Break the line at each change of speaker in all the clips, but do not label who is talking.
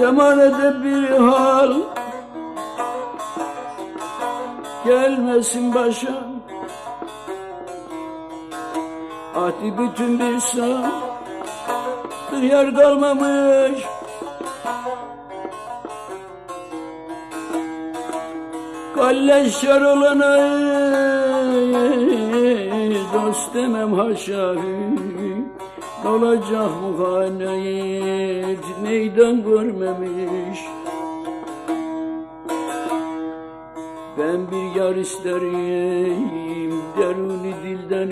Zamanede bir hal gelmesin başa. Ati bütün bir sağ yer kalmamış. Kalleşler olana dost demem haşa. Olacak muhanet meydan görmemiş. Ben bir yar isterim deruni dilden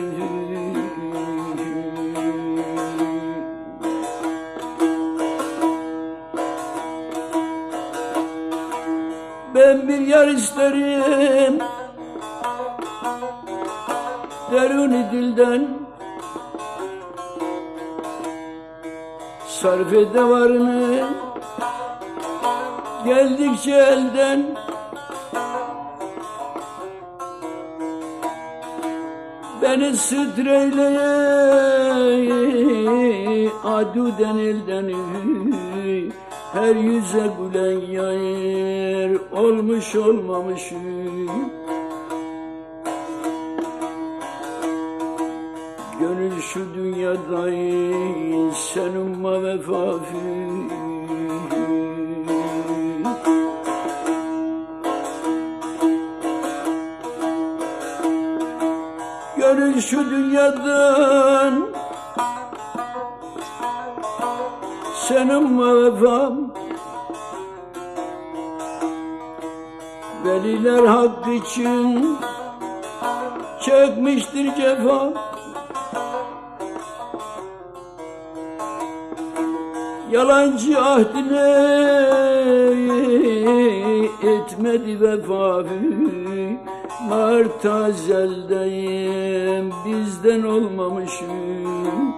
Ben bir yar isterim deruni dilden Sarf ede varını geldikçe elden Beni sütreyle aduden elden Her yüze gülen yayır olmuş olmamış Gönül şu dünyada sen umma vefafi Gönül şu dünyadan sen umma vefam Veliler hak için çekmiştir cefa Yalancı ahdine etmedi vefafi Martazeldeyim bizden olmamışım.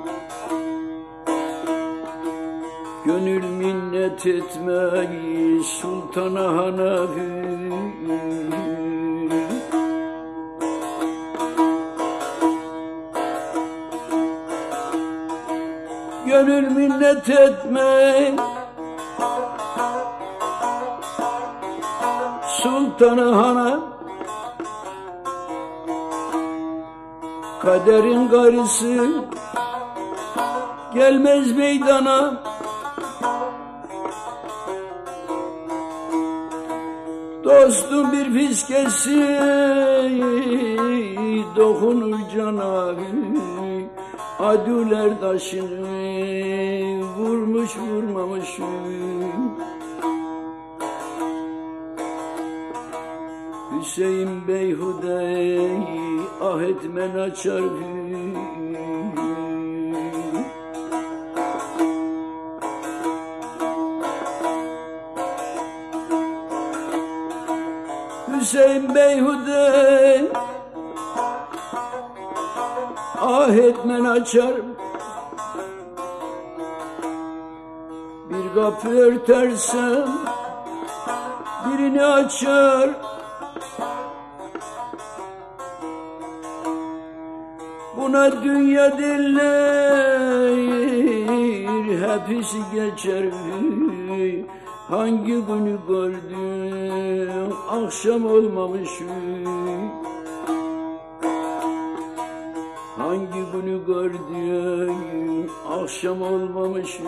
Gönül minnet etmeyi sultana hanafi Gönül minnet etme Sultanı hana Kaderin garisi. Gelmez meydana Dostum bir fiskesi Dokunur cana Adüler taşını Vurmuş vurmamış Hüseyin Beyhude ah etmen açar Hüseyin Beyhude ah etmen açar. Bir kapı örtersem birini açar. Buna dünya diller hepsi geçer Hangi günü gördüm akşam olmamış Hangi günü gördüm akşam olmamış